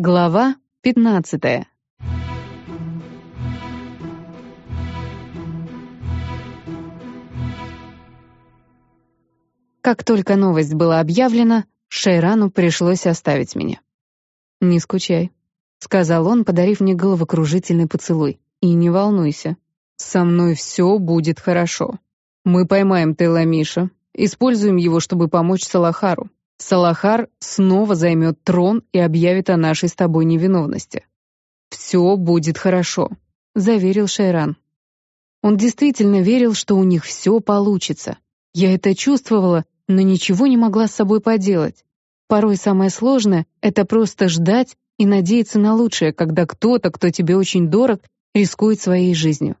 Глава 15. Как только новость была объявлена, Шейрану пришлось оставить меня. «Не скучай», — сказал он, подарив мне головокружительный поцелуй. «И не волнуйся, со мной все будет хорошо. Мы поймаем Теламиша, используем его, чтобы помочь Салахару. Салахар снова займет трон и объявит о нашей с тобой невиновности. «Все будет хорошо», — заверил Шайран. Он действительно верил, что у них все получится. Я это чувствовала, но ничего не могла с собой поделать. Порой самое сложное — это просто ждать и надеяться на лучшее, когда кто-то, кто тебе очень дорог, рискует своей жизнью.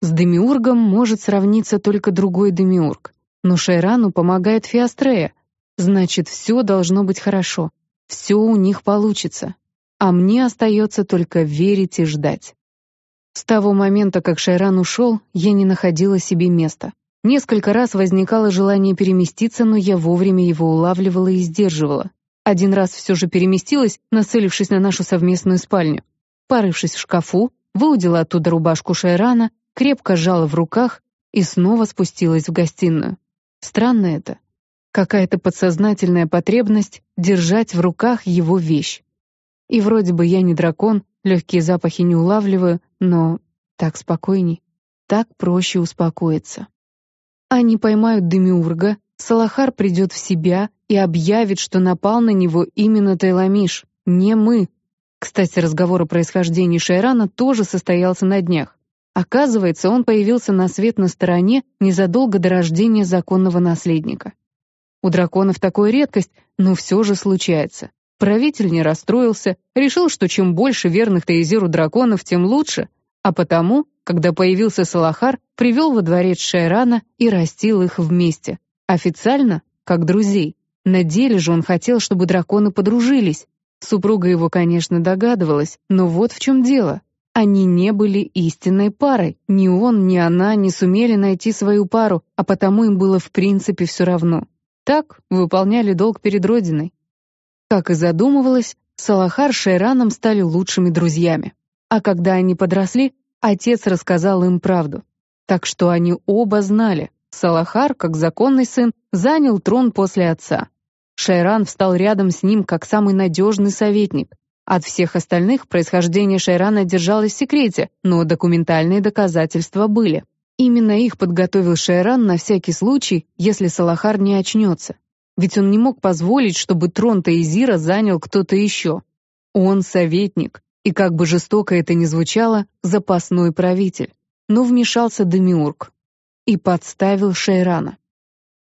С Демиургом может сравниться только другой Демиург, но Шайрану помогает Фиастрея — Значит, все должно быть хорошо. Все у них получится. А мне остается только верить и ждать. С того момента, как Шайран ушел, я не находила себе места. Несколько раз возникало желание переместиться, но я вовремя его улавливала и сдерживала. Один раз все же переместилась, нацелившись на нашу совместную спальню. Порывшись в шкафу, выудила оттуда рубашку Шайрана, крепко сжала в руках и снова спустилась в гостиную. Странно это. Какая-то подсознательная потребность держать в руках его вещь. И вроде бы я не дракон, легкие запахи не улавливаю, но так спокойней, так проще успокоиться. Они поймают Демиурга, Салахар придет в себя и объявит, что напал на него именно Тайламиш, не мы. Кстати, разговор о происхождении Шайрана тоже состоялся на днях. Оказывается, он появился на свет на стороне незадолго до рождения законного наследника. У драконов такое редкость, но все же случается. Правитель не расстроился, решил, что чем больше верных Таизиру драконов, тем лучше, а потому, когда появился Салахар, привел во дворец Шайрана и растил их вместе. Официально, как друзей. На деле же он хотел, чтобы драконы подружились. Супруга его, конечно, догадывалась, но вот в чем дело. Они не были истинной парой. Ни он, ни она не сумели найти свою пару, а потому им было в принципе все равно. Так выполняли долг перед Родиной. Как и задумывалось, Салахар с Шайраном стали лучшими друзьями. А когда они подросли, отец рассказал им правду. Так что они оба знали, Салахар, как законный сын, занял трон после отца. Шайран встал рядом с ним как самый надежный советник. От всех остальных происхождение Шайрана держалось в секрете, но документальные доказательства были. Именно их подготовил Шайран на всякий случай, если Салахар не очнется. Ведь он не мог позволить, чтобы трон Таизира занял кто-то еще. Он советник, и как бы жестоко это ни звучало, запасной правитель. Но вмешался Демиург и подставил Шайрана.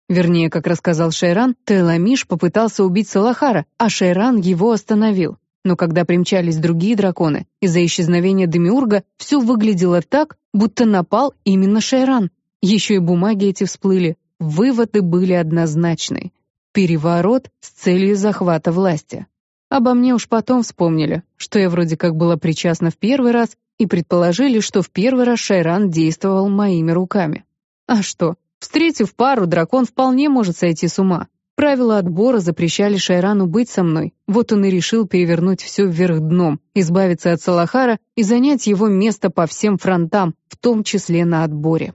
Вернее, как рассказал Шайран, Теламиш попытался убить Салахара, а Шайран его остановил. Но когда примчались другие драконы, из-за исчезновения Демиурга все выглядело так, будто напал именно Шайран. Еще и бумаги эти всплыли. Выводы были однозначны. Переворот с целью захвата власти. Обо мне уж потом вспомнили, что я вроде как была причастна в первый раз и предположили, что в первый раз Шайран действовал моими руками. А что, встретив пару, дракон вполне может сойти с ума. Правила отбора запрещали Шайрану быть со мной, вот он и решил перевернуть все вверх дном, избавиться от Салахара и занять его место по всем фронтам, в том числе на отборе.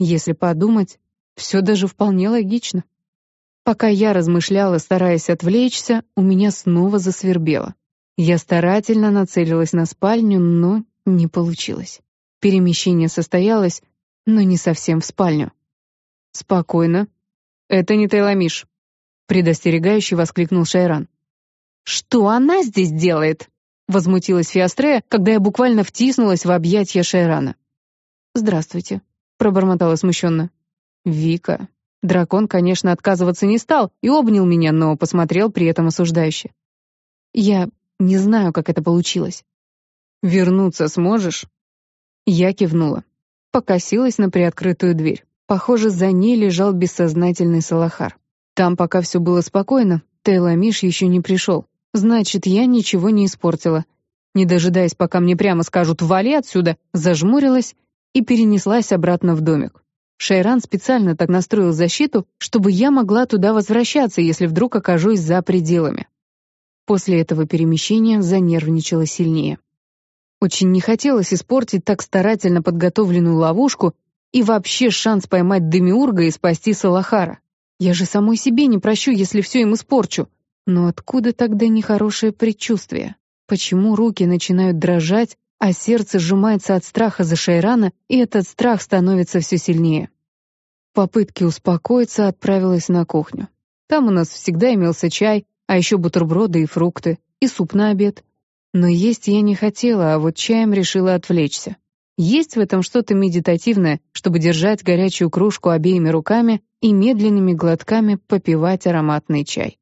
Если подумать, все даже вполне логично. Пока я размышляла, стараясь отвлечься, у меня снова засвербело. Я старательно нацелилась на спальню, но не получилось. Перемещение состоялось, но не совсем в спальню. «Спокойно. Это не Тайламиш предостерегающе воскликнул Шайран. «Что она здесь делает?» — возмутилась Фиастрея, когда я буквально втиснулась в объятья Шайрана. «Здравствуйте», — пробормотала смущенно. «Вика». Дракон, конечно, отказываться не стал и обнял меня, но посмотрел при этом осуждающе. «Я не знаю, как это получилось». «Вернуться сможешь?» Я кивнула. Покосилась на приоткрытую дверь. Похоже, за ней лежал бессознательный Салахар. Там пока все было спокойно, Тейла Миш еще не пришел. Значит, я ничего не испортила. Не дожидаясь, пока мне прямо скажут «вали отсюда», зажмурилась и перенеслась обратно в домик. Шайран специально так настроил защиту, чтобы я могла туда возвращаться, если вдруг окажусь за пределами. После этого перемещения занервничала сильнее. Очень не хотелось испортить так старательно подготовленную ловушку и вообще шанс поймать Демиурга и спасти Салахара. Я же самой себе не прощу, если все им испорчу. Но откуда тогда нехорошее предчувствие? Почему руки начинают дрожать, а сердце сжимается от страха за Шайрана, и этот страх становится все сильнее? В попытке успокоиться отправилась на кухню. Там у нас всегда имелся чай, а еще бутерброды и фрукты, и суп на обед. Но есть я не хотела, а вот чаем решила отвлечься. Есть в этом что-то медитативное, чтобы держать горячую кружку обеими руками и медленными глотками попивать ароматный чай.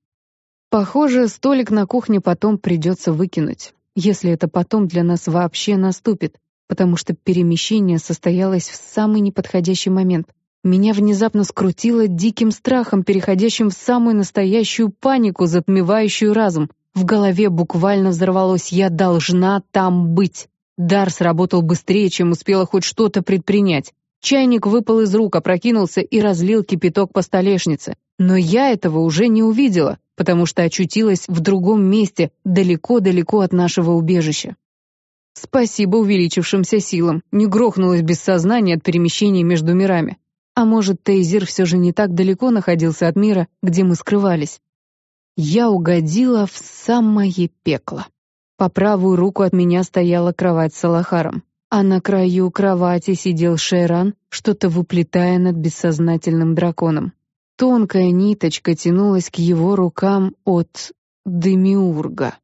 Похоже, столик на кухне потом придется выкинуть, если это потом для нас вообще наступит, потому что перемещение состоялось в самый неподходящий момент. Меня внезапно скрутило диким страхом, переходящим в самую настоящую панику, затмевающую разум. В голове буквально взорвалось «я должна там быть». Дар сработал быстрее, чем успела хоть что-то предпринять. Чайник выпал из рук, опрокинулся и разлил кипяток по столешнице. Но я этого уже не увидела, потому что очутилась в другом месте, далеко-далеко от нашего убежища. Спасибо увеличившимся силам, не грохнулась без сознания от перемещения между мирами. А может, Тейзир все же не так далеко находился от мира, где мы скрывались. Я угодила в самое пекло. По правую руку от меня стояла кровать с Алахаром, а на краю кровати сидел Шейран, что-то выплетая над бессознательным драконом. Тонкая ниточка тянулась к его рукам от Демиурга.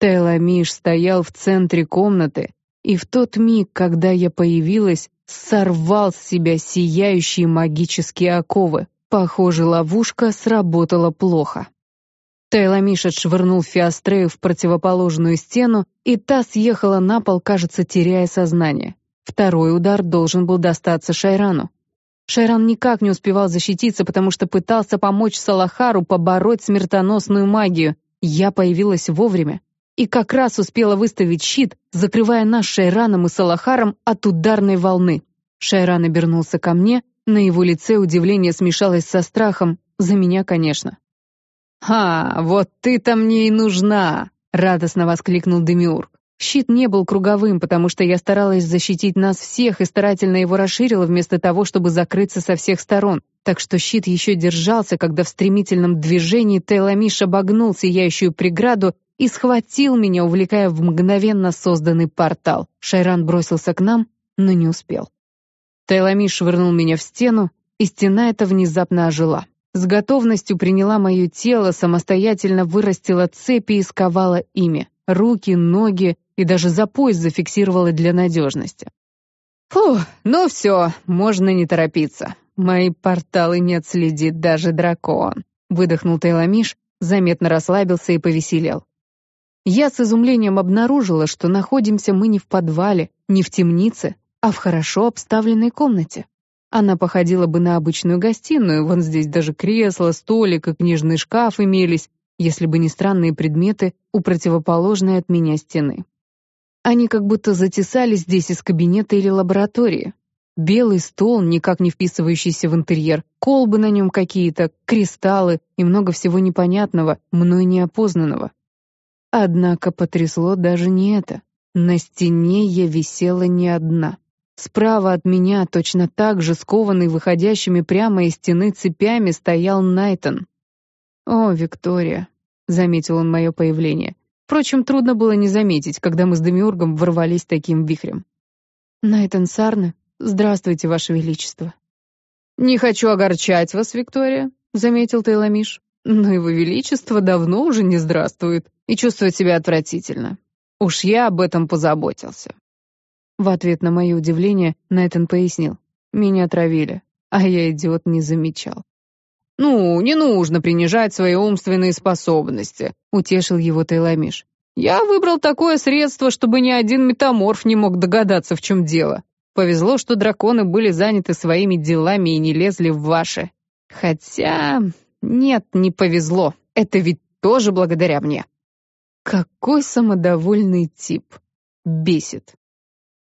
Теламиш стоял в центре комнаты, и в тот миг, когда я появилась, сорвал с себя сияющие магические оковы. Похоже, ловушка сработала плохо. Тайламиш отшвырнул Фиастрею в противоположную стену, и та съехала на пол, кажется, теряя сознание. Второй удар должен был достаться Шайрану. Шайран никак не успевал защититься, потому что пытался помочь Салахару побороть смертоносную магию. Я появилась вовремя и как раз успела выставить щит, закрывая нас Шайраном и Салахаром от ударной волны. Шайран обернулся ко мне, на его лице удивление смешалось со страхом, за меня, конечно. «Ха, вот ты-то мне и нужна!» — радостно воскликнул Демиург. Щит не был круговым, потому что я старалась защитить нас всех и старательно его расширила вместо того, чтобы закрыться со всех сторон. Так что щит еще держался, когда в стремительном движении Тейламиш обогнул сияющую преграду и схватил меня, увлекая в мгновенно созданный портал. Шайран бросился к нам, но не успел. Тайлами швырнул меня в стену, и стена эта внезапно ожила. С готовностью приняла мое тело, самостоятельно вырастила цепи и сковала ими. Руки, ноги и даже за пояс зафиксировала для надежности. Фух, ну все, можно не торопиться. Мои порталы не отследит даже дракон. Выдохнул Тайламиш, заметно расслабился и повеселел. Я с изумлением обнаружила, что находимся мы не в подвале, не в темнице, а в хорошо обставленной комнате. Она походила бы на обычную гостиную, вон здесь даже кресло, столик и книжный шкаф имелись, если бы не странные предметы у противоположной от меня стены. Они как будто затесались здесь из кабинета или лаборатории. Белый стол, никак не вписывающийся в интерьер, колбы на нем какие-то, кристаллы и много всего непонятного, мной неопознанного. Однако потрясло даже не это. На стене я висела не одна. Справа от меня, точно так же скованный выходящими прямо из стены цепями, стоял Найтон. «О, Виктория», — заметил он мое появление. Впрочем, трудно было не заметить, когда мы с Демиургом ворвались таким вихрем. «Найтон Сарны, здравствуйте, Ваше Величество». «Не хочу огорчать вас, Виктория», — заметил Тайламиш. «Но его Величество давно уже не здравствует и чувствует себя отвратительно. Уж я об этом позаботился». В ответ на мое удивление Найтан пояснил. «Меня отравили, а я, идиот, не замечал». «Ну, не нужно принижать свои умственные способности», — утешил его Тайламиш. «Я выбрал такое средство, чтобы ни один метаморф не мог догадаться, в чем дело. Повезло, что драконы были заняты своими делами и не лезли в ваши. Хотя... Нет, не повезло. Это ведь тоже благодаря мне». Какой самодовольный тип. Бесит.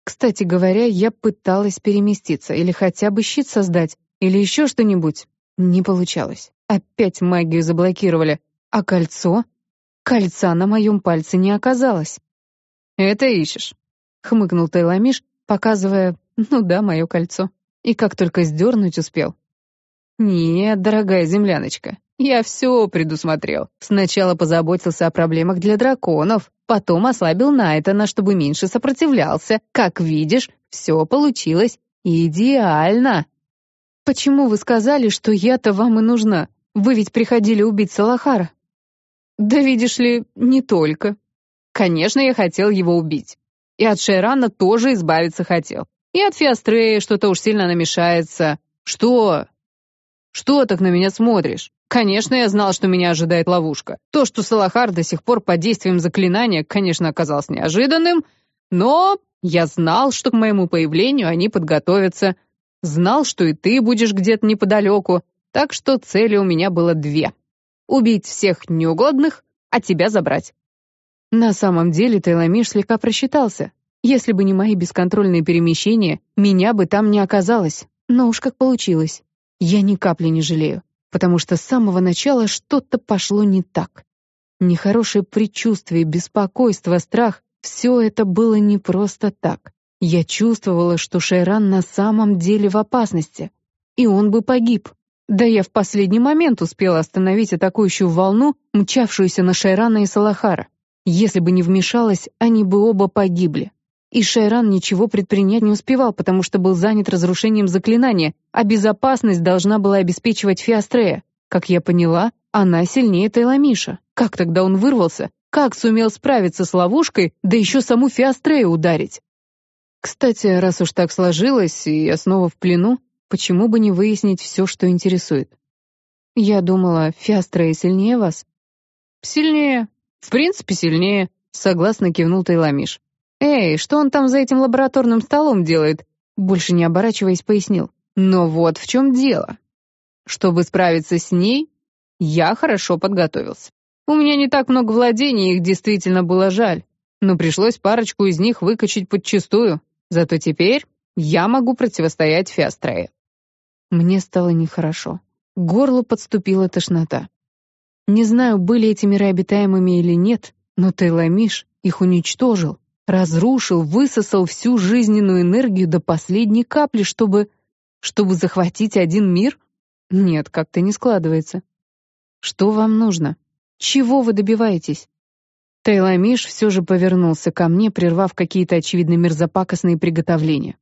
Кстати говоря, я пыталась переместиться, или хотя бы щит создать, или еще что-нибудь. Не получалось. Опять магию заблокировали. А кольцо? Кольца на моем пальце не оказалось. «Это ищешь», — хмыкнул Тайламиш, показывая, ну да, мое кольцо. И как только сдернуть успел. «Нет, дорогая земляночка, я все предусмотрел. Сначала позаботился о проблемах для драконов, потом ослабил Найтона, чтобы меньше сопротивлялся. Как видишь, все получилось идеально. Почему вы сказали, что я-то вам и нужна? Вы ведь приходили убить Салахара. Да видишь ли, не только. Конечно, я хотел его убить. И от Шейрана тоже избавиться хотел. И от Фиастрея что-то уж сильно намешается. Что? Что так на меня смотришь? Конечно, я знал, что меня ожидает ловушка. То, что Салахар до сих пор под действием заклинания, конечно, оказалось неожиданным, но я знал, что к моему появлению они подготовятся. Знал, что и ты будешь где-то неподалеку, так что цели у меня было две. Убить всех неугодных, а тебя забрать. На самом деле Тайламиш слегка просчитался. Если бы не мои бесконтрольные перемещения, меня бы там не оказалось. Но уж как получилось. Я ни капли не жалею потому что с самого начала что-то пошло не так. Нехорошее предчувствие, беспокойство, страх — все это было не просто так. Я чувствовала, что Шайран на самом деле в опасности, и он бы погиб. Да я в последний момент успела остановить атакующую волну, мчавшуюся на Шайрана и Салахара. Если бы не вмешалась, они бы оба погибли. И Шайран ничего предпринять не успевал, потому что был занят разрушением заклинания, а безопасность должна была обеспечивать Фиастрея. Как я поняла, она сильнее Тайламиша. Как тогда он вырвался? Как сумел справиться с ловушкой, да еще саму Фиастрею ударить? Кстати, раз уж так сложилось, и я снова в плену, почему бы не выяснить все, что интересует? Я думала, Фиастрея сильнее вас? Сильнее. В принципе, сильнее, согласно кивнул Тайламиш. «Эй, что он там за этим лабораторным столом делает?» Больше не оборачиваясь, пояснил. «Но вот в чем дело. Чтобы справиться с ней, я хорошо подготовился. У меня не так много владений, их действительно было жаль, но пришлось парочку из них выкачать подчистую. Зато теперь я могу противостоять Фиастрее». Мне стало нехорошо. К горлу подступила тошнота. Не знаю, были эти миры обитаемыми или нет, но Тайламиш их уничтожил. Разрушил, высосал всю жизненную энергию до последней капли, чтобы... чтобы захватить один мир? Нет, как-то не складывается. Что вам нужно? Чего вы добиваетесь? Тайламиш все же повернулся ко мне, прервав какие-то очевидно мерзопакостные приготовления.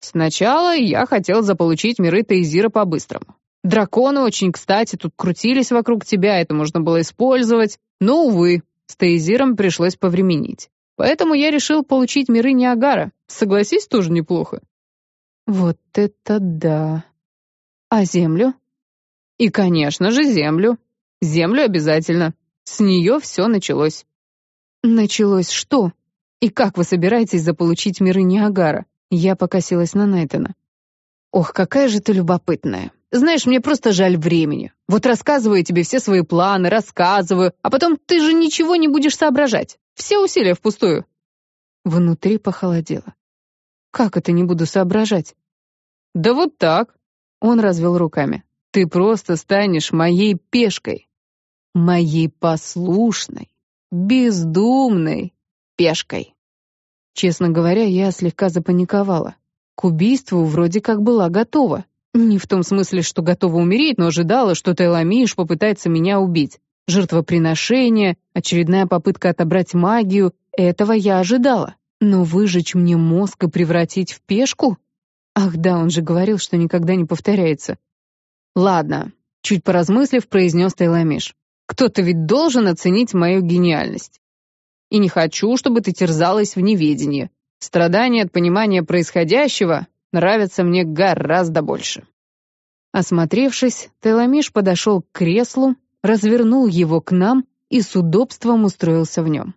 «Сначала я хотел заполучить миры Тейзира по-быстрому. Драконы очень кстати тут крутились вокруг тебя, это можно было использовать, но, увы, с Тейзиром пришлось повременить. Поэтому я решил получить миры Ниагара. Согласись, тоже неплохо. Вот это да. А землю? И, конечно же, землю. Землю обязательно. С нее все началось. Началось что? И как вы собираетесь заполучить миры Ниагара? Я покосилась на Найтона. Ох, какая же ты любопытная. Знаешь, мне просто жаль времени. Вот рассказываю тебе все свои планы, рассказываю, а потом ты же ничего не будешь соображать. Все усилия впустую. Внутри похолодело. Как это не буду соображать? Да вот так. Он развел руками. Ты просто станешь моей пешкой. Моей послушной, бездумной пешкой. Честно говоря, я слегка запаниковала. К убийству вроде как была готова. Не в том смысле, что готова умереть, но ожидала, что Тайламиш попытается меня убить. Жертвоприношение, очередная попытка отобрать магию — этого я ожидала. Но выжечь мне мозг и превратить в пешку? Ах да, он же говорил, что никогда не повторяется. Ладно, чуть поразмыслив, произнес Тайламиш. Кто-то ведь должен оценить мою гениальность. И не хочу, чтобы ты терзалась в неведении. Страдания от понимания происходящего нравятся мне гораздо больше. Осмотревшись, Теламиш подошел к креслу, развернул его к нам и с удобством устроился в нем.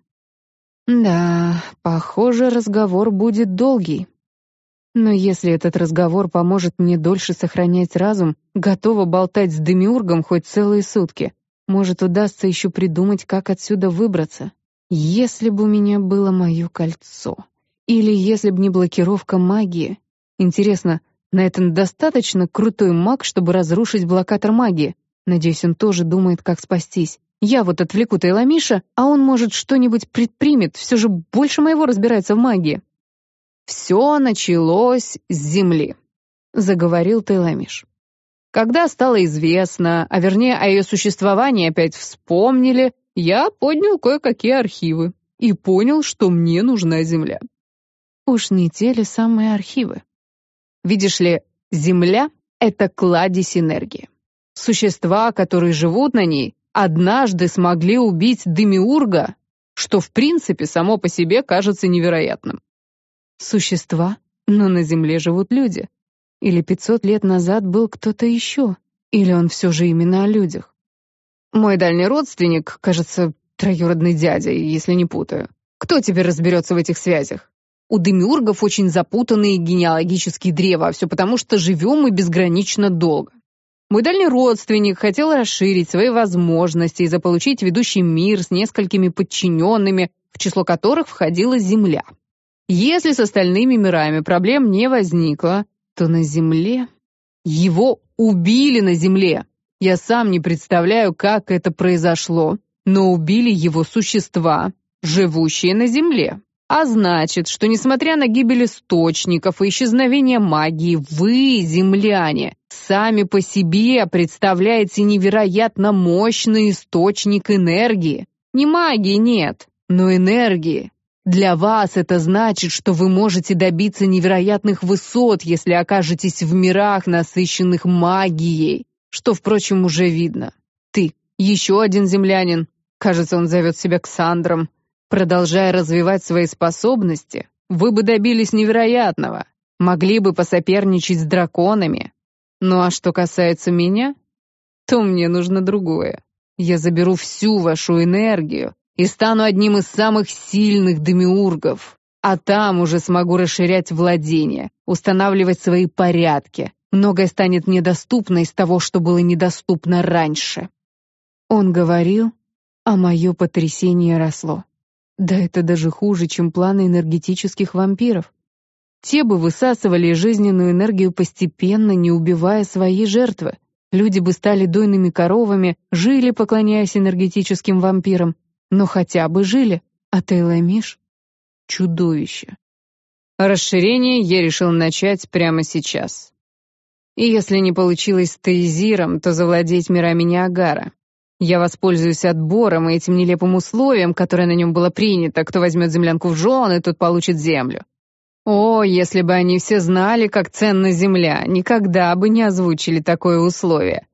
Да, похоже, разговор будет долгий. Но если этот разговор поможет мне дольше сохранять разум, готова болтать с Демиургом хоть целые сутки. Может, удастся еще придумать, как отсюда выбраться. Если бы у меня было мое кольцо. Или если бы не блокировка магии. Интересно, этом достаточно крутой маг, чтобы разрушить блокатор магии? Надеюсь, он тоже думает, как спастись. Я вот отвлеку Тайламиша, а он, может, что-нибудь предпримет, все же больше моего разбирается в магии». «Все началось с земли», — заговорил Тайламиш. «Когда стало известно, а вернее о ее существовании опять вспомнили, я поднял кое-какие архивы и понял, что мне нужна земля». Уж не те ли самые архивы? Видишь ли, земля — это кладезь энергии. Существа, которые живут на ней, однажды смогли убить Демиурга, что в принципе само по себе кажется невероятным. Существа? Но на Земле живут люди. Или 500 лет назад был кто-то еще? Или он все же именно о людях? Мой дальний родственник, кажется, троюродный дядя, если не путаю. Кто теперь разберется в этих связях? У демиургов очень запутанные генеалогические древа, а все потому, что живем мы безгранично долго. Мой дальний родственник хотел расширить свои возможности и заполучить ведущий мир с несколькими подчиненными, в число которых входила Земля. Если с остальными мирами проблем не возникло, то на Земле... Его убили на Земле. Я сам не представляю, как это произошло, но убили его существа, живущие на Земле. А значит, что несмотря на гибель источников и исчезновение магии, вы, земляне, сами по себе представляете невероятно мощный источник энергии. Не магии нет, но энергии. Для вас это значит, что вы можете добиться невероятных высот, если окажетесь в мирах, насыщенных магией, что, впрочем, уже видно. Ты, еще один землянин, кажется, он зовет себя Ксандром, Продолжая развивать свои способности, вы бы добились невероятного, могли бы посоперничать с драконами. Ну а что касается меня, то мне нужно другое. Я заберу всю вашу энергию и стану одним из самых сильных демиургов, а там уже смогу расширять владения, устанавливать свои порядки. Многое станет недоступно из того, что было недоступно раньше. Он говорил, а мое потрясение росло. Да это даже хуже, чем планы энергетических вампиров. Те бы высасывали жизненную энергию постепенно, не убивая свои жертвы. Люди бы стали дойными коровами, жили, поклоняясь энергетическим вампирам. Но хотя бы жили. А Тейламиш — чудовище. Расширение я решил начать прямо сейчас. И если не получилось с Тейзиром, то завладеть мирами Ниагара. Я воспользуюсь отбором и этим нелепым условием, которое на нем было принято. Кто возьмет землянку в жены, тот получит землю. О, если бы они все знали, как ценна земля, никогда бы не озвучили такое условие.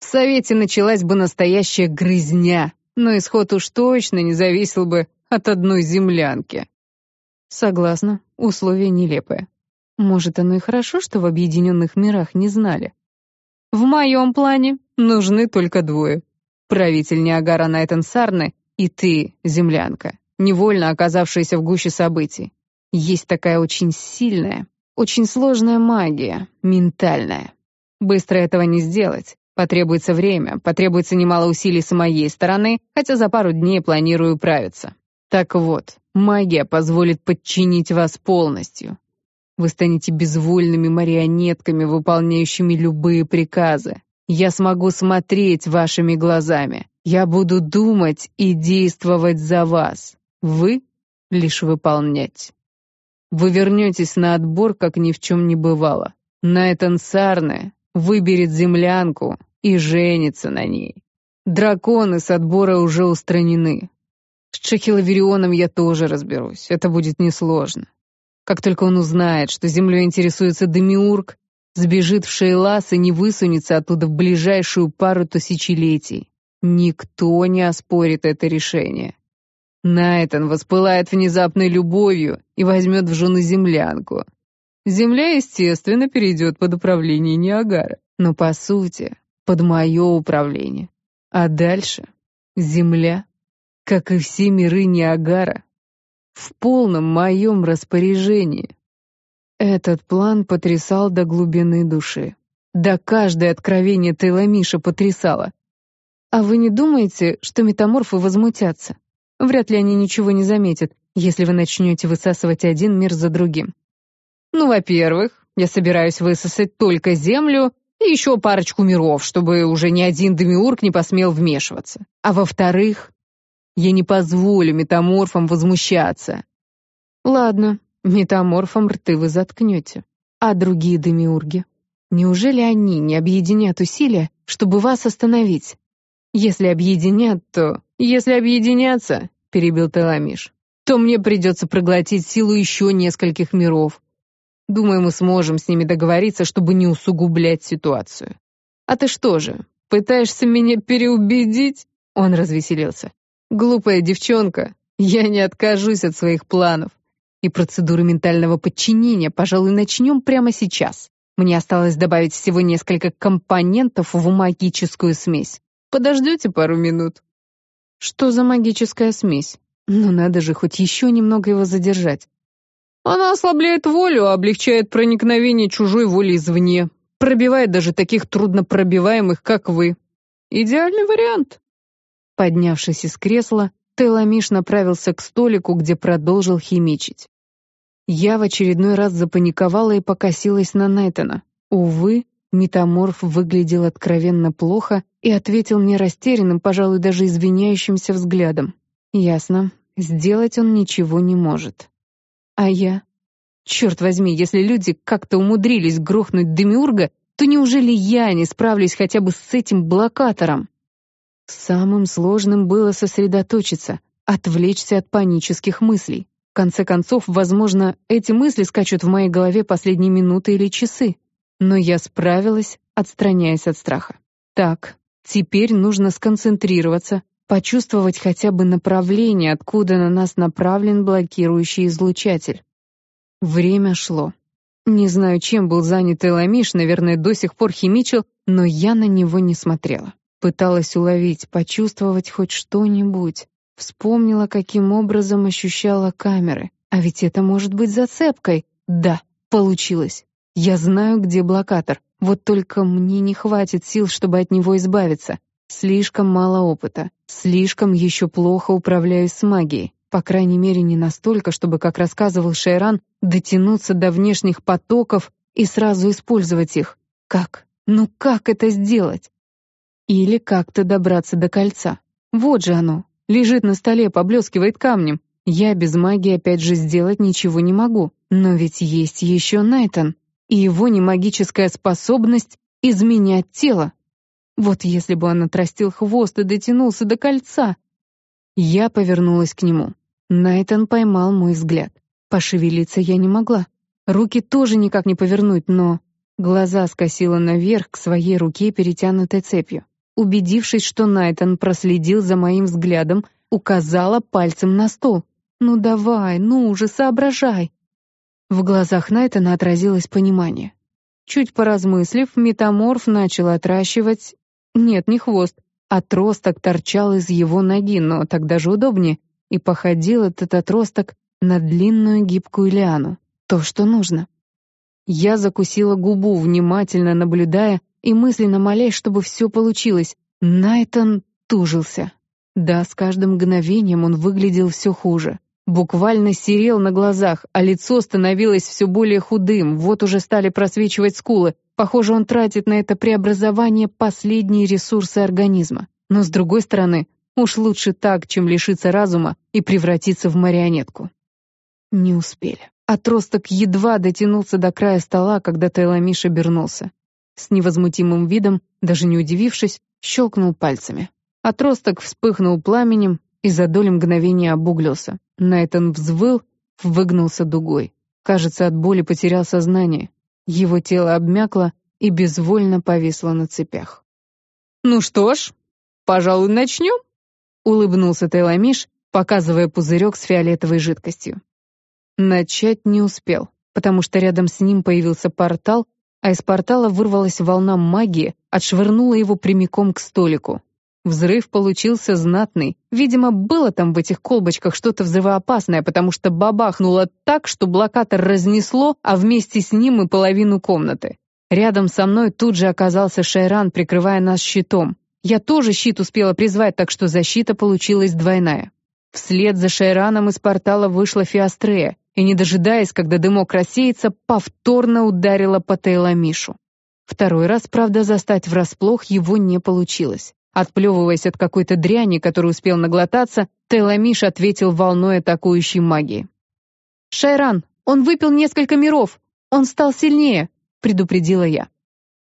В Совете началась бы настоящая грызня, но исход уж точно не зависел бы от одной землянки. Согласна, условие нелепое. Может, оно и хорошо, что в объединенных мирах не знали. В моем плане нужны только двое правитель Ниагара Найтон Сарны, и ты, землянка, невольно оказавшаяся в гуще событий. Есть такая очень сильная, очень сложная магия, ментальная. Быстро этого не сделать. Потребуется время, потребуется немало усилий с моей стороны, хотя за пару дней планирую управиться. Так вот, магия позволит подчинить вас полностью. Вы станете безвольными марионетками, выполняющими любые приказы. Я смогу смотреть вашими глазами. Я буду думать и действовать за вас. Вы — лишь выполнять. Вы вернетесь на отбор, как ни в чем не бывало. Найтан Сарне выберет землянку и женится на ней. Драконы с отбора уже устранены. С Чехиловерионом я тоже разберусь, это будет несложно. Как только он узнает, что землей интересуется Демиург, сбежит в Шейлас и не высунется оттуда в ближайшую пару тысячелетий. Никто не оспорит это решение. Найтон воспылает внезапной любовью и возьмет в жены землянку. Земля, естественно, перейдет под управление Ниагара, но, по сути, под мое управление. А дальше земля, как и все миры Ниагара, в полном моем распоряжении. Этот план потрясал до глубины души. Да каждое откровение Тейламиша потрясало. А вы не думаете, что метаморфы возмутятся? Вряд ли они ничего не заметят, если вы начнете высасывать один мир за другим. Ну, во-первых, я собираюсь высосать только землю И еще парочку миров, чтобы уже ни один демиург не посмел вмешиваться. А во-вторых, я не позволю метаморфам возмущаться. Ладно, метаморфам рты вы заткнете. А другие демиурги? Неужели они не объединят усилия, чтобы вас остановить? Если объединят, то... Если объединятся, перебил Теламиш, то мне придется проглотить силу еще нескольких миров. Думаю, мы сможем с ними договориться, чтобы не усугублять ситуацию. А ты что же, пытаешься меня переубедить? Он развеселился. Глупая девчонка, я не откажусь от своих планов. И процедуры ментального подчинения, пожалуй, начнем прямо сейчас. Мне осталось добавить всего несколько компонентов в магическую смесь. Подождете пару минут? Что за магическая смесь? Ну надо же хоть еще немного его задержать. Она ослабляет волю, облегчает проникновение чужой воли извне, пробивает даже таких труднопробиваемых, как вы. Идеальный вариант. Поднявшись из кресла, Теламиш направился к столику, где продолжил химичить. Я в очередной раз запаниковала и покосилась на Найтона. Увы, метаморф выглядел откровенно плохо и ответил мне растерянным, пожалуй, даже извиняющимся взглядом. Ясно, сделать он ничего не может. А я? Черт возьми, если люди как-то умудрились грохнуть Демиурга, то неужели я не справлюсь хотя бы с этим блокатором? Самым сложным было сосредоточиться, отвлечься от панических мыслей. Конце концов, возможно, эти мысли скачут в моей голове последние минуты или часы. Но я справилась, отстраняясь от страха. Так, теперь нужно сконцентрироваться, почувствовать хотя бы направление, откуда на нас направлен блокирующий излучатель. Время шло. Не знаю, чем был занят Эламиш, наверное, до сих пор химичил, но я на него не смотрела. Пыталась уловить, почувствовать хоть что-нибудь. Вспомнила, каким образом ощущала камеры. А ведь это может быть зацепкой. Да, получилось. Я знаю, где блокатор. Вот только мне не хватит сил, чтобы от него избавиться. Слишком мало опыта. Слишком еще плохо управляюсь с магией. По крайней мере, не настолько, чтобы, как рассказывал Шейран, дотянуться до внешних потоков и сразу использовать их. Как? Ну как это сделать? Или как-то добраться до кольца. Вот же оно. Лежит на столе, поблескивает камнем. Я без магии опять же сделать ничего не могу. Но ведь есть еще Найтон. И его немагическая способность изменять тело. Вот если бы он отрастил хвост и дотянулся до кольца. Я повернулась к нему. Найтон поймал мой взгляд. Пошевелиться я не могла. Руки тоже никак не повернуть, но... Глаза скосила наверх к своей руке, перетянутой цепью. Убедившись, что Найтон проследил за моим взглядом, указала пальцем на стол. «Ну давай, ну уже соображай!» В глазах Найтона отразилось понимание. Чуть поразмыслив, метаморф начал отращивать... Нет, не хвост. Отросток торчал из его ноги, но так даже удобнее, и походил этот отросток на длинную гибкую лиану. То, что нужно. Я закусила губу, внимательно наблюдая, и мысленно молясь, чтобы все получилось. Найтон тужился. Да, с каждым мгновением он выглядел все хуже. Буквально серел на глазах, а лицо становилось все более худым, вот уже стали просвечивать скулы. Похоже, он тратит на это преобразование последние ресурсы организма. Но с другой стороны, уж лучше так, чем лишиться разума и превратиться в марионетку. Не успели. Отросток едва дотянулся до края стола, когда Тайламиш обернулся. С невозмутимым видом, даже не удивившись, щелкнул пальцами. Отросток вспыхнул пламенем и за доли мгновения обуглился. Найтон взвыл, выгнулся дугой. Кажется, от боли потерял сознание. Его тело обмякло и безвольно повисло на цепях. «Ну что ж, пожалуй, начнем?» — улыбнулся Тайламиш, показывая пузырек с фиолетовой жидкостью. Начать не успел, потому что рядом с ним появился портал, а из портала вырвалась волна магии, отшвырнула его прямиком к столику. Взрыв получился знатный. Видимо, было там в этих колбочках что-то взрывоопасное, потому что бабахнуло так, что блокатор разнесло, а вместе с ним и половину комнаты. Рядом со мной тут же оказался Шайран, прикрывая нас щитом. Я тоже щит успела призвать, так что защита получилась двойная. Вслед за Шайраном из портала вышла Фиастрея и, не дожидаясь, когда дымок рассеется, повторно ударила по Тейламишу. Второй раз, правда, застать врасплох его не получилось. Отплевываясь от какой-то дряни, которую успел наглотаться, Теламиш ответил волной атакующей магии. «Шайран, он выпил несколько миров! Он стал сильнее!» — предупредила я.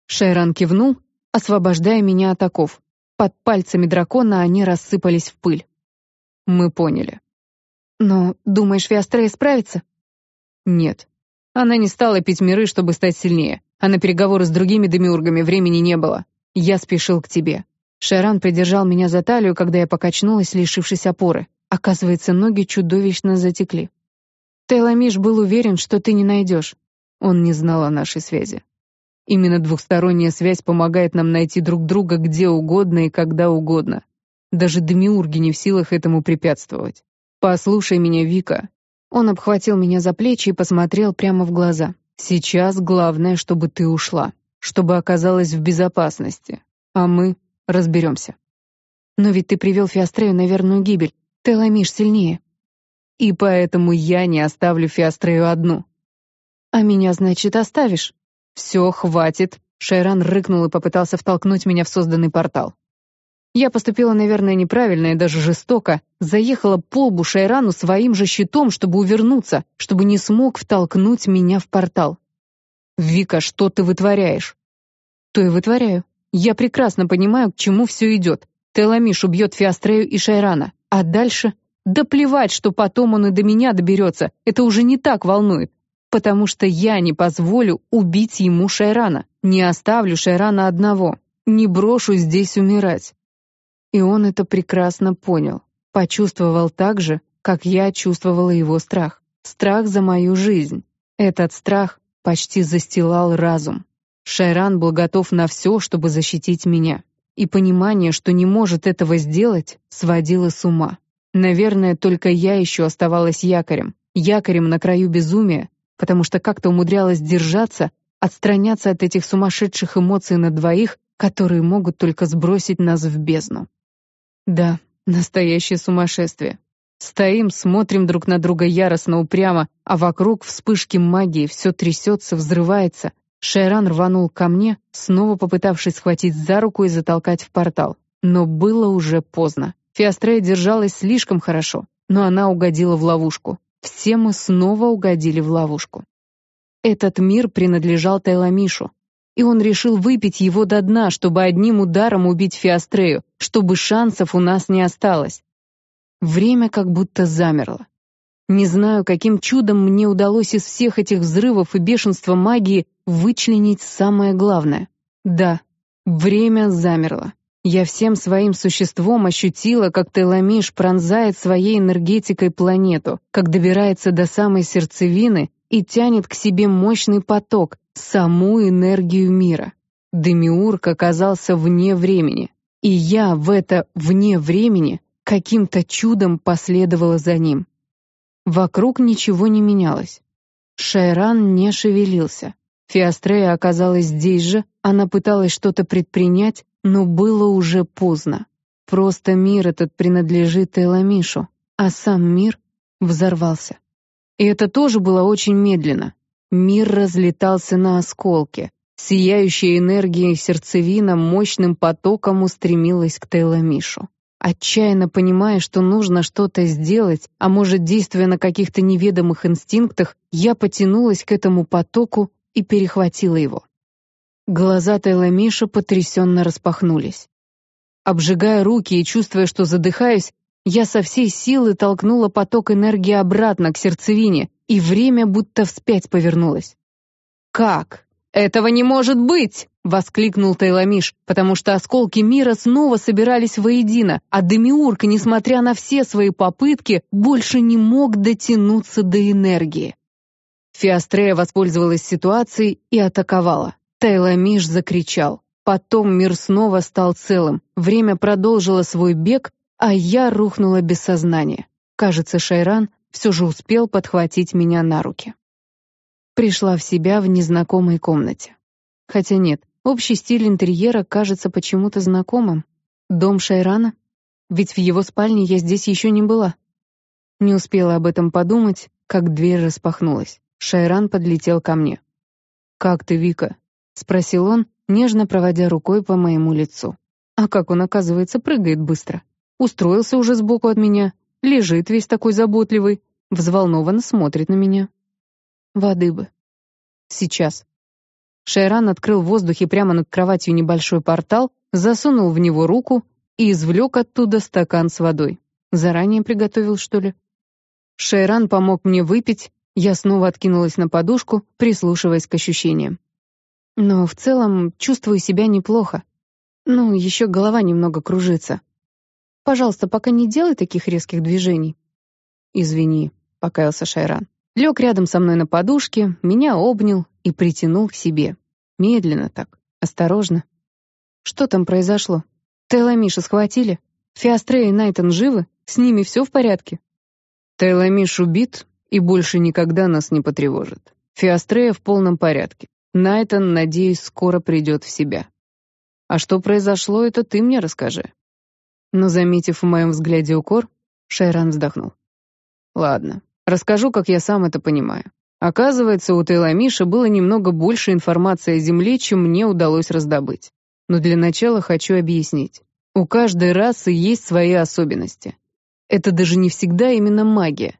Шайран кивнул, освобождая меня от оков. Под пальцами дракона они рассыпались в пыль. Мы поняли. «Но, думаешь, Фиастрея справится?» «Нет. Она не стала пить миры, чтобы стать сильнее, а на переговоры с другими демиургами времени не было. Я спешил к тебе. Шайран придержал меня за талию, когда я покачнулась, лишившись опоры. Оказывается, ноги чудовищно затекли. Тайламиш был уверен, что ты не найдешь. Он не знал о нашей связи. Именно двухсторонняя связь помогает нам найти друг друга где угодно и когда угодно. Даже демиурги не в силах этому препятствовать. Послушай меня, Вика. Он обхватил меня за плечи и посмотрел прямо в глаза. Сейчас главное, чтобы ты ушла, чтобы оказалась в безопасности. А мы Разберемся. Но ведь ты привел Фиастрею на верную гибель. Ты ломишь сильнее. И поэтому я не оставлю Фиастрею одну. А меня, значит, оставишь? Все, хватит. Шайран рыкнул и попытался втолкнуть меня в созданный портал. Я поступила, наверное, неправильно и даже жестоко. Заехала по лбу Шайрану своим же щитом, чтобы увернуться, чтобы не смог втолкнуть меня в портал. «Вика, что ты вытворяешь?» «То и вытворяю. Я прекрасно понимаю, к чему все идет. Теламиш убьет Фиастрею и Шайрана. А дальше? Да плевать, что потом он и до меня доберется. Это уже не так волнует. Потому что я не позволю убить ему Шайрана. Не оставлю Шайрана одного. Не брошу здесь умирать. И он это прекрасно понял. Почувствовал так же, как я чувствовала его страх. Страх за мою жизнь. Этот страх почти застилал разум. Шайран был готов на все, чтобы защитить меня. И понимание, что не может этого сделать, сводило с ума. Наверное, только я еще оставалась якорем. Якорем на краю безумия, потому что как-то умудрялась держаться, отстраняться от этих сумасшедших эмоций на двоих, которые могут только сбросить нас в бездну. Да, настоящее сумасшествие. Стоим, смотрим друг на друга яростно, упрямо, а вокруг вспышки магии, все трясется, взрывается, Шайран рванул ко мне, снова попытавшись схватить за руку и затолкать в портал. Но было уже поздно. Фиастрея держалась слишком хорошо, но она угодила в ловушку. Все мы снова угодили в ловушку. Этот мир принадлежал Тайламишу, и он решил выпить его до дна, чтобы одним ударом убить Фиастрею, чтобы шансов у нас не осталось. Время как будто замерло. Не знаю, каким чудом мне удалось из всех этих взрывов и бешенства магии вычленить самое главное. Да, время замерло. Я всем своим существом ощутила, как Теламиш пронзает своей энергетикой планету, как добирается до самой сердцевины и тянет к себе мощный поток, саму энергию мира. Демиург оказался вне времени, и я в это «вне времени» каким-то чудом последовала за ним. Вокруг ничего не менялось. Шайран не шевелился. Фиастрея оказалась здесь же, она пыталась что-то предпринять, но было уже поздно. Просто мир этот принадлежит Эламишу, а сам мир взорвался. И это тоже было очень медленно. Мир разлетался на осколки. Сияющая энергия сердцевина мощным потоком устремилась к Теламишу. Отчаянно понимая, что нужно что-то сделать, а может, действуя на каких-то неведомых инстинктах, я потянулась к этому потоку и перехватила его. Глаза Тайла Миша потрясенно распахнулись. Обжигая руки и чувствуя, что задыхаюсь, я со всей силы толкнула поток энергии обратно к сердцевине, и время будто вспять повернулось. «Как? Этого не может быть!» — воскликнул Тайламиш, потому что осколки мира снова собирались воедино, а Демиург, несмотря на все свои попытки, больше не мог дотянуться до энергии. Фиастрея воспользовалась ситуацией и атаковала. Тайламиш закричал. Потом мир снова стал целым, время продолжило свой бег, а я рухнула без сознания. Кажется, Шайран все же успел подхватить меня на руки. Пришла в себя в незнакомой комнате. Хотя нет, общий стиль интерьера кажется почему-то знакомым. Дом Шайрана? Ведь в его спальне я здесь еще не была. Не успела об этом подумать, как дверь распахнулась. Шайран подлетел ко мне. «Как ты, Вика?» — спросил он, нежно проводя рукой по моему лицу. А как он, оказывается, прыгает быстро. Устроился уже сбоку от меня, лежит весь такой заботливый, взволнованно смотрит на меня. Воды бы. Сейчас. Шайран открыл в воздухе прямо над кроватью небольшой портал, засунул в него руку и извлек оттуда стакан с водой. Заранее приготовил, что ли? Шайран помог мне выпить, я снова откинулась на подушку, прислушиваясь к ощущениям. Но в целом чувствую себя неплохо. Ну, еще голова немного кружится. Пожалуйста, пока не делай таких резких движений. Извини, покаялся Шайран. Лег рядом со мной на подушке, меня обнял и притянул к себе. Медленно так, осторожно. Что там произошло? Тейла Миша схватили? Фиастрея и Найтон живы? С ними все в порядке? Тейла Миш убит и больше никогда нас не потревожит. Фиастрея в полном порядке. Найтон, надеюсь, скоро придет в себя. А что произошло, это ты мне расскажи. Но, заметив в моем взгляде укор, Шайран вздохнул. Ладно, расскажу, как я сам это понимаю. Оказывается, у Тейламиша было немного больше информации о Земле, чем мне удалось раздобыть. Но для начала хочу объяснить. У каждой расы есть свои особенности. Это даже не всегда именно магия.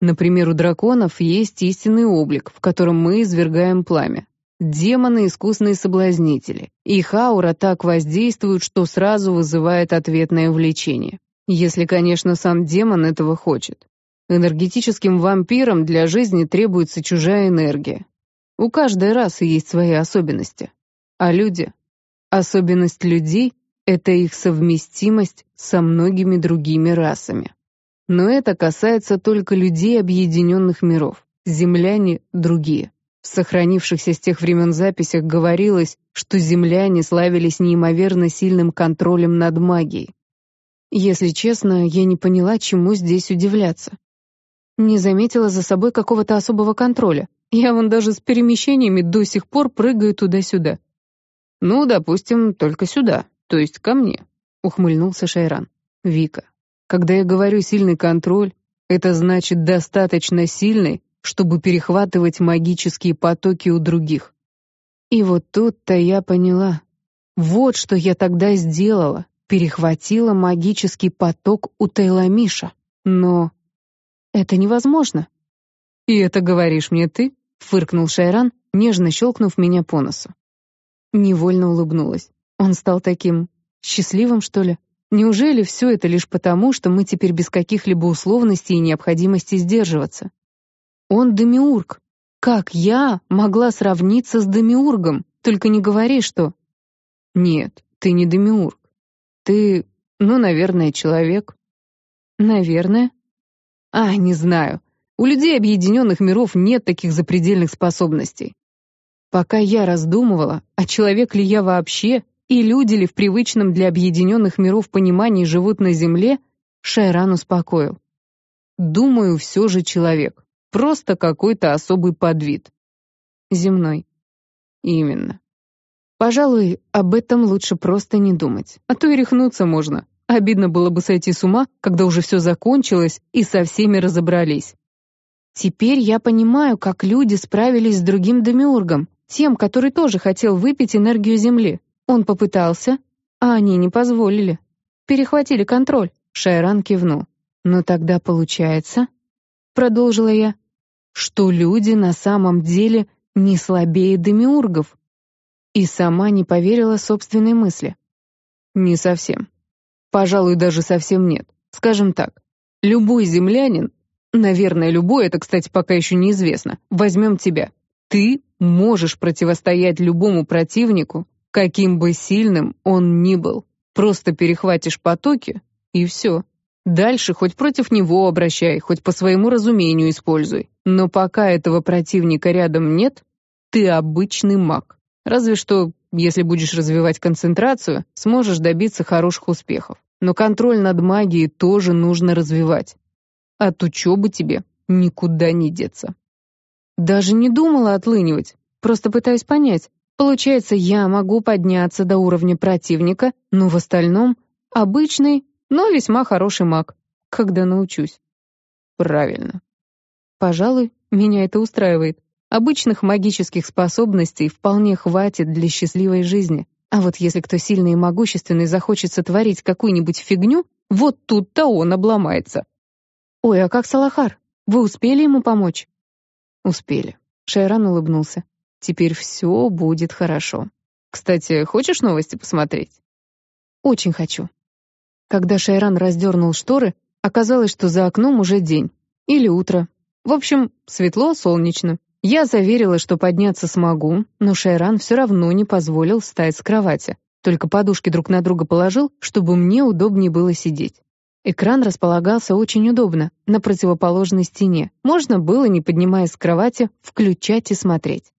Например, у драконов есть истинный облик, в котором мы извергаем пламя. Демоны — искусные соблазнители. Их аура так воздействует, что сразу вызывает ответное влечение. Если, конечно, сам демон этого хочет. Энергетическим вампирам для жизни требуется чужая энергия. У каждой расы есть свои особенности. А люди? Особенность людей — это их совместимость со многими другими расами. Но это касается только людей объединенных миров. Земляне — другие. В сохранившихся с тех времен записях говорилось, что земляне славились неимоверно сильным контролем над магией. Если честно, я не поняла, чему здесь удивляться. Не заметила за собой какого-то особого контроля. Я вон даже с перемещениями до сих пор прыгаю туда-сюда. «Ну, допустим, только сюда, то есть ко мне», — ухмыльнулся Шайран. «Вика, когда я говорю «сильный контроль», это значит достаточно сильный, чтобы перехватывать магические потоки у других. И вот тут-то я поняла. Вот что я тогда сделала. Перехватила магический поток у Тайламиша. Но это невозможно. «И это говоришь мне ты?» — фыркнул Шайран, нежно щелкнув меня по носу. Невольно улыбнулась. Он стал таким... счастливым, что ли? Неужели все это лишь потому, что мы теперь без каких-либо условностей и необходимости сдерживаться? Он демиург. Как я могла сравниться с демиургом? Только не говори, что... Нет, ты не демиург. Ты, ну, наверное, человек. Наверное. А, не знаю. У людей объединенных миров нет таких запредельных способностей. Пока я раздумывала, а человек ли я вообще, и люди ли в привычном для объединенных миров понимании живут на Земле, Шайран успокоил. Думаю, все же человек. Просто какой-то особый подвид. Земной. Именно. Пожалуй, об этом лучше просто не думать, а то и рехнуться можно. Обидно было бы сойти с ума, когда уже все закончилось и со всеми разобрались. Теперь я понимаю, как люди справились с другим демиургом, тем, который тоже хотел выпить энергию Земли. Он попытался, а они не позволили. Перехватили контроль. Шайран кивнул. Но тогда получается, продолжила я, что люди на самом деле не слабее демиургов. И сама не поверила собственной мысли. Не совсем. Пожалуй, даже совсем нет. Скажем так, любой землянин, наверное, любой, это, кстати, пока еще неизвестно, возьмем тебя. Ты можешь противостоять любому противнику, каким бы сильным он ни был. Просто перехватишь потоки, и все. Дальше хоть против него обращай, хоть по своему разумению используй. Но пока этого противника рядом нет, ты обычный маг. Разве что, если будешь развивать концентрацию, сможешь добиться хороших успехов. Но контроль над магией тоже нужно развивать. От учебы тебе никуда не деться. Даже не думала отлынивать, просто пытаюсь понять. Получается, я могу подняться до уровня противника, но в остальном обычный, но весьма хороший маг, когда научусь. Правильно. Пожалуй, меня это устраивает. Обычных магических способностей вполне хватит для счастливой жизни. А вот если кто сильный и могущественный захочет сотворить какую-нибудь фигню, вот тут-то он обломается. «Ой, а как Салахар? Вы успели ему помочь?» «Успели». Шайран улыбнулся. «Теперь все будет хорошо. Кстати, хочешь новости посмотреть?» «Очень хочу». Когда Шайран раздернул шторы, оказалось, что за окном уже день. Или утро. В общем, светло, солнечно. Я заверила, что подняться смогу, но Шайран все равно не позволил встать с кровати, только подушки друг на друга положил, чтобы мне удобнее было сидеть. Экран располагался очень удобно, на противоположной стене. Можно было, не поднимаясь с кровати, включать и смотреть.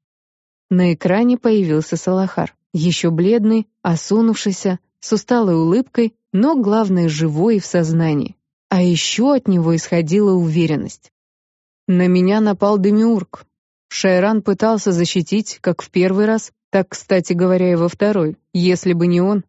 На экране появился Салахар, еще бледный, осунувшийся, с усталой улыбкой, но, главное, живой в сознании. А еще от него исходила уверенность. На меня напал Демиург, Шайран пытался защитить, как в первый раз, так, кстати говоря, и во второй. Если бы не он,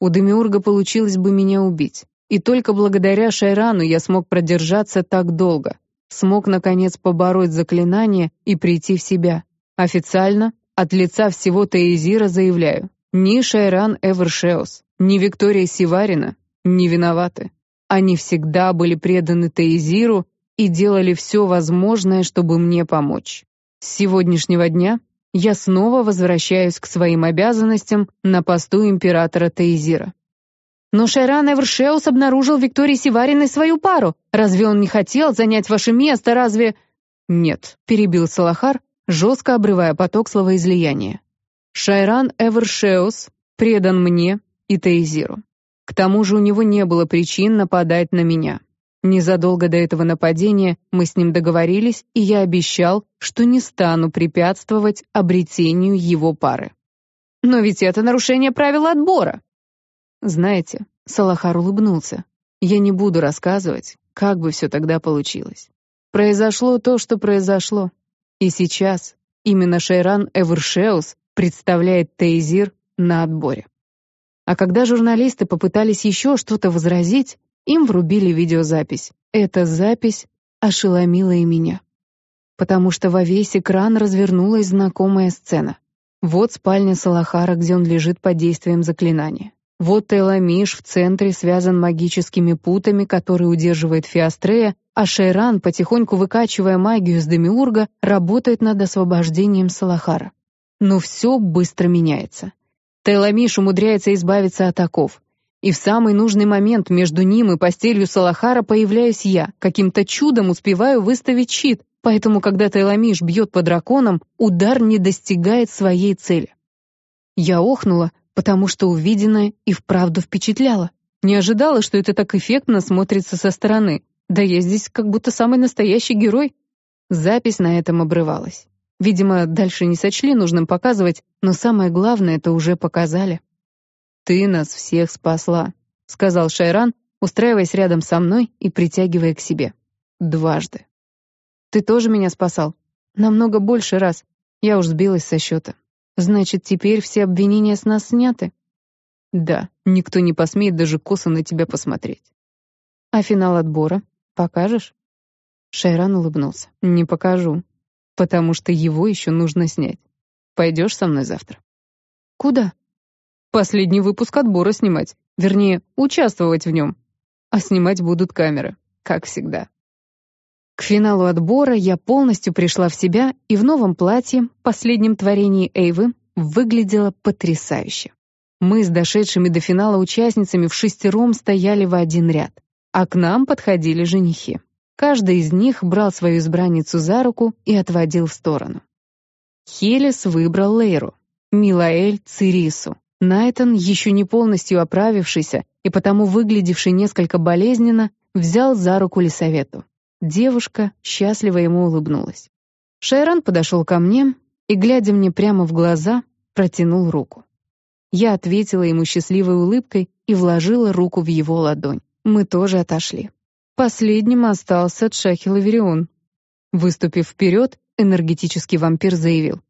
у Демиурга получилось бы меня убить. И только благодаря Шайрану я смог продержаться так долго. Смог, наконец, побороть заклинание и прийти в себя. Официально, от лица всего Таизира заявляю, ни Шайран Эвершеус, ни Виктория Сиварина не виноваты. Они всегда были преданы Таизиру и делали все возможное, чтобы мне помочь. С сегодняшнего дня я снова возвращаюсь к своим обязанностям на посту императора Таизира. Но Шайран Эвершеус обнаружил Виктории Сивариной свою пару. Разве он не хотел занять ваше место, разве... Нет, перебил Салахар, жестко обрывая поток словоизлияния. Шайран Эвершеус предан мне и Таизиру. К тому же у него не было причин нападать на меня. Незадолго до этого нападения мы с ним договорились, и я обещал, что не стану препятствовать обретению его пары. Но ведь это нарушение правил отбора. Знаете, Салахар улыбнулся. Я не буду рассказывать, как бы все тогда получилось. Произошло то, что произошло. И сейчас именно Шайран Эвершеус представляет Тейзир на отборе. А когда журналисты попытались еще что-то возразить, им врубили видеозапись. Эта запись ошеломила и меня. Потому что во весь экран развернулась знакомая сцена. Вот спальня Салахара, где он лежит под действием заклинания. Вот Теламиш в центре связан магическими путами, которые удерживает Фиастрея, а Шейран, потихоньку выкачивая магию с Демиурга, работает над освобождением Салахара. Но все быстро меняется. Теламиш умудряется избавиться от оков. И в самый нужный момент между ним и постелью Салахара появляюсь я, каким-то чудом успеваю выставить щит, поэтому, когда Тайламиш бьет по драконам, удар не достигает своей цели. Я охнула, потому что увиденное и вправду впечатляло. Не ожидала, что это так эффектно смотрится со стороны. Да я здесь как будто самый настоящий герой. Запись на этом обрывалась. Видимо, дальше не сочли нужным показывать, но самое главное это уже показали. «Ты нас всех спасла», — сказал Шайран, устраиваясь рядом со мной и притягивая к себе. Дважды. «Ты тоже меня спасал. Намного больше раз. Я уж сбилась со счета. Значит, теперь все обвинения с нас сняты?» «Да, никто не посмеет даже косо на тебя посмотреть». «А финал отбора? Покажешь?» Шайран улыбнулся. «Не покажу, потому что его еще нужно снять. Пойдешь со мной завтра?» «Куда?» Последний выпуск отбора снимать. Вернее, участвовать в нем. А снимать будут камеры, как всегда. К финалу отбора я полностью пришла в себя и в новом платье, последнем творении Эйвы, выглядела потрясающе. Мы с дошедшими до финала участницами в шестером стояли в один ряд, а к нам подходили женихи. Каждый из них брал свою избранницу за руку и отводил в сторону. Хелис выбрал Лейру, Милаэль — Цирису, Найтон, еще не полностью оправившийся и потому выглядевший несколько болезненно, взял за руку Лисавету. Девушка счастливо ему улыбнулась. Шайран подошел ко мне и, глядя мне прямо в глаза, протянул руку. Я ответила ему счастливой улыбкой и вложила руку в его ладонь. Мы тоже отошли. Последним остался Тшахил Аверион. Выступив вперед, энергетический вампир заявил.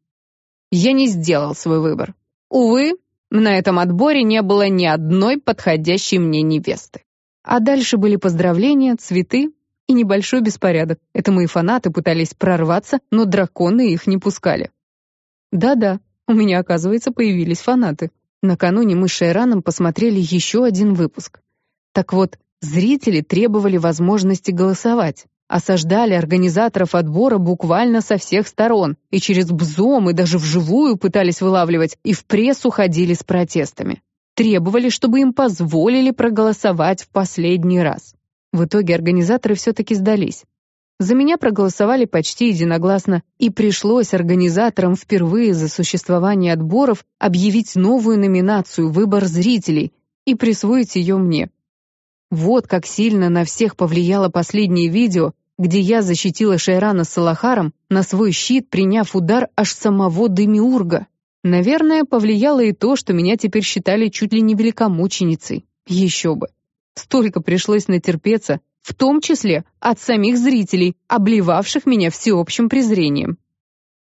«Я не сделал свой выбор. Увы, на этом отборе не было ни одной подходящей мне невесты. А дальше были поздравления, цветы и небольшой беспорядок. Это мои фанаты пытались прорваться, но драконы их не пускали. Да-да, у меня, оказывается, появились фанаты. Накануне мы с Шайраном посмотрели еще один выпуск. Так вот, зрители требовали возможности голосовать. Осаждали организаторов отбора буквально со всех сторон, и через бзом, и даже вживую пытались вылавливать, и в прессу ходили с протестами. Требовали, чтобы им позволили проголосовать в последний раз. В итоге организаторы все-таки сдались. За меня проголосовали почти единогласно, и пришлось организаторам впервые за существование отборов объявить новую номинацию «Выбор зрителей» и присвоить ее мне. Вот как сильно на всех повлияло последнее видео, где я защитила Шайрана с Салахаром на свой щит, приняв удар аж самого Демиурга. Наверное, повлияло и то, что меня теперь считали чуть ли не великомученицей. Еще бы. Столько пришлось натерпеться, в том числе от самих зрителей, обливавших меня всеобщим презрением.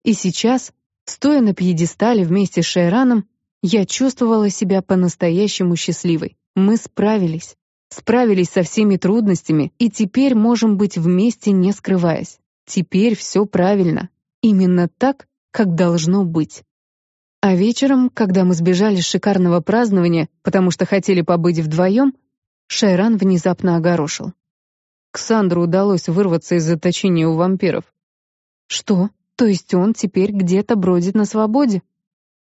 И сейчас, стоя на пьедестале вместе с Шайраном, я чувствовала себя по-настоящему счастливой. Мы справились. Справились со всеми трудностями, и теперь можем быть вместе, не скрываясь. Теперь все правильно. Именно так, как должно быть. А вечером, когда мы сбежали с шикарного празднования, потому что хотели побыть вдвоем, Шайран внезапно огорошил. Ксандру удалось вырваться из заточения у вампиров. Что? То есть он теперь где-то бродит на свободе?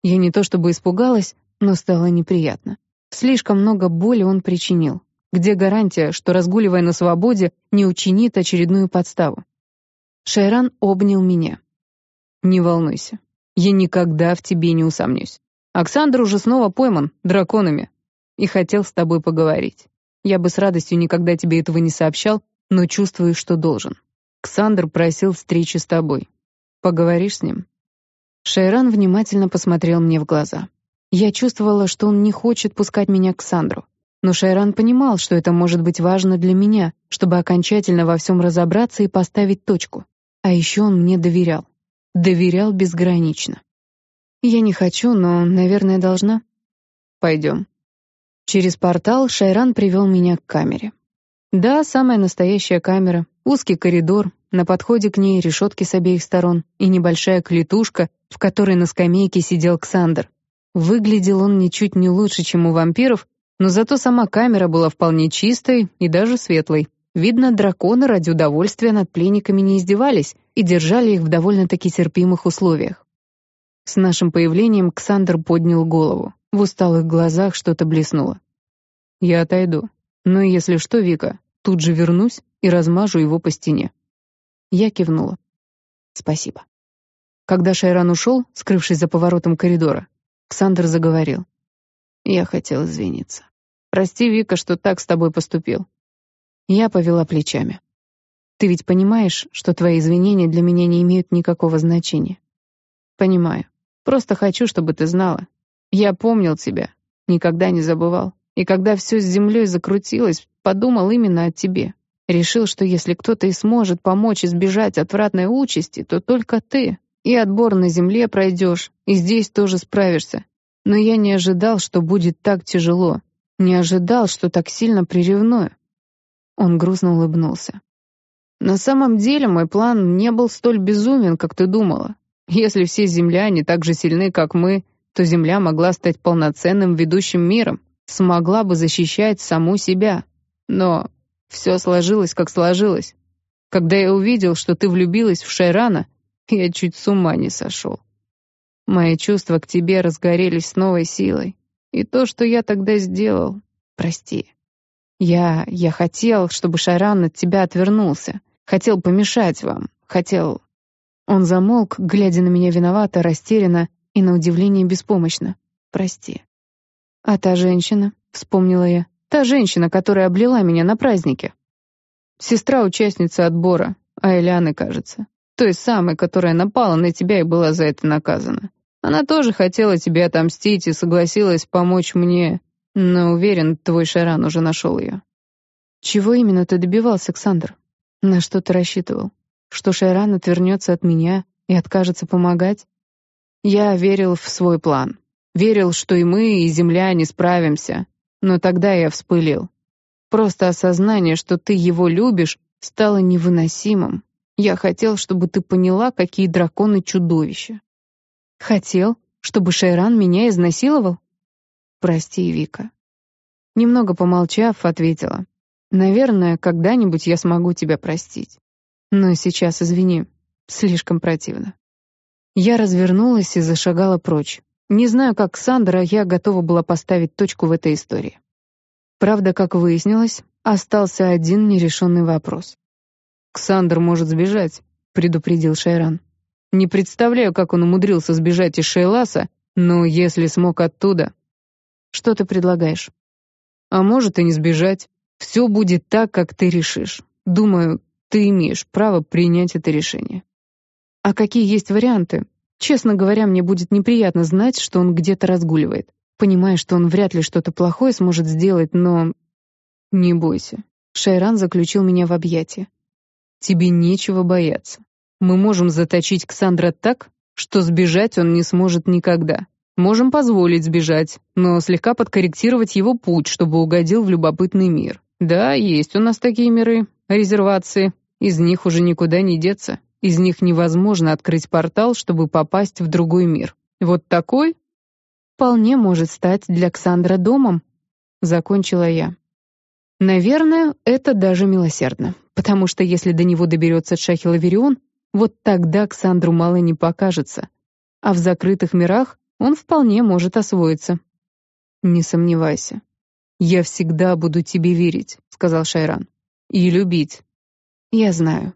Я не то чтобы испугалась, но стало неприятно. Слишком много боли он причинил. Где гарантия, что, разгуливая на свободе, не учинит очередную подставу? Шайран обнял меня. «Не волнуйся, я никогда в тебе не усомнюсь. Оксандр уже снова пойман, драконами, и хотел с тобой поговорить. Я бы с радостью никогда тебе этого не сообщал, но чувствую, что должен. Ксандр просил встречи с тобой. Поговоришь с ним?» Шайран внимательно посмотрел мне в глаза. Я чувствовала, что он не хочет пускать меня к Сандру. Но Шайран понимал, что это может быть важно для меня, чтобы окончательно во всем разобраться и поставить точку. А еще он мне доверял. Доверял безгранично. Я не хочу, но, наверное, должна. Пойдем. Через портал Шайран привел меня к камере. Да, самая настоящая камера. Узкий коридор, на подходе к ней решетки с обеих сторон и небольшая клетушка, в которой на скамейке сидел Ксандр. Выглядел он ничуть не лучше, чем у вампиров, но зато сама камера была вполне чистой и даже светлой. Видно, драконы ради удовольствия над пленниками не издевались и держали их в довольно-таки терпимых условиях. С нашим появлением Ксандр поднял голову. В усталых глазах что-то блеснуло. «Я отойду. Но если что, Вика, тут же вернусь и размажу его по стене». Я кивнула. «Спасибо». Когда Шайран ушел, скрывшись за поворотом коридора, Ксандр заговорил. Я хотел извиниться. Прости, Вика, что так с тобой поступил. Я повела плечами. Ты ведь понимаешь, что твои извинения для меня не имеют никакого значения? Понимаю. Просто хочу, чтобы ты знала. Я помнил тебя, никогда не забывал. И когда все с землей закрутилось, подумал именно о тебе. Решил, что если кто-то и сможет помочь избежать отвратной участи, то только ты. И отбор на земле пройдешь, и здесь тоже справишься. Но я не ожидал, что будет так тяжело. Не ожидал, что так сильно приревную. Он грустно улыбнулся. На самом деле мой план не был столь безумен, как ты думала. Если все земляне так же сильны, как мы, то Земля могла стать полноценным ведущим миром, смогла бы защищать саму себя. Но все сложилось, как сложилось. Когда я увидел, что ты влюбилась в Шайрана, я чуть с ума не сошел. Мои чувства к тебе разгорелись с новой силой. И то, что я тогда сделал, прости. Я... я хотел, чтобы Шайран от тебя отвернулся. Хотел помешать вам. Хотел... Он замолк, глядя на меня виновато, растерянно и, на удивление, беспомощно. Прости. А та женщина, вспомнила я, та женщина, которая облила меня на празднике. Сестра участницы отбора, Айляны, кажется. Той самой, которая напала на тебя и была за это наказана. Она тоже хотела тебе отомстить и согласилась помочь мне, но уверен, твой Шаран уже нашел ее. Чего именно ты добивался, Александр? На что ты рассчитывал? Что Шайран отвернется от меня и откажется помогать? Я верил в свой план. Верил, что и мы, и Земля не справимся. Но тогда я вспылил. Просто осознание, что ты его любишь, стало невыносимым. Я хотел, чтобы ты поняла, какие драконы чудовища. Хотел, чтобы Шайран меня изнасиловал? Прости, Вика. Немного помолчав, ответила. Наверное, когда-нибудь я смогу тебя простить. Но сейчас, извини, слишком противно. Я развернулась и зашагала прочь. Не знаю, как Сандра, я готова была поставить точку в этой истории. Правда, как выяснилось, остался один нерешенный вопрос. «Ксандр может сбежать», — предупредил Шайран. «Не представляю, как он умудрился сбежать из Шейласа, но если смог оттуда...» «Что ты предлагаешь?» «А может и не сбежать. Все будет так, как ты решишь. Думаю, ты имеешь право принять это решение». «А какие есть варианты? Честно говоря, мне будет неприятно знать, что он где-то разгуливает. Понимаю, что он вряд ли что-то плохое сможет сделать, но... Не бойся. Шайран заключил меня в объятия. Тебе нечего бояться. Мы можем заточить Ксандра так, что сбежать он не сможет никогда. Можем позволить сбежать, но слегка подкорректировать его путь, чтобы угодил в любопытный мир. Да, есть у нас такие миры, резервации. Из них уже никуда не деться. Из них невозможно открыть портал, чтобы попасть в другой мир. Вот такой вполне может стать для Ксандра домом, закончила я. Наверное, это даже милосердно, потому что если до него доберется Шахилаверион, вот тогда Ксандру мало не покажется. А в закрытых мирах он вполне может освоиться. «Не сомневайся. Я всегда буду тебе верить», — сказал Шайран. «И любить». «Я знаю».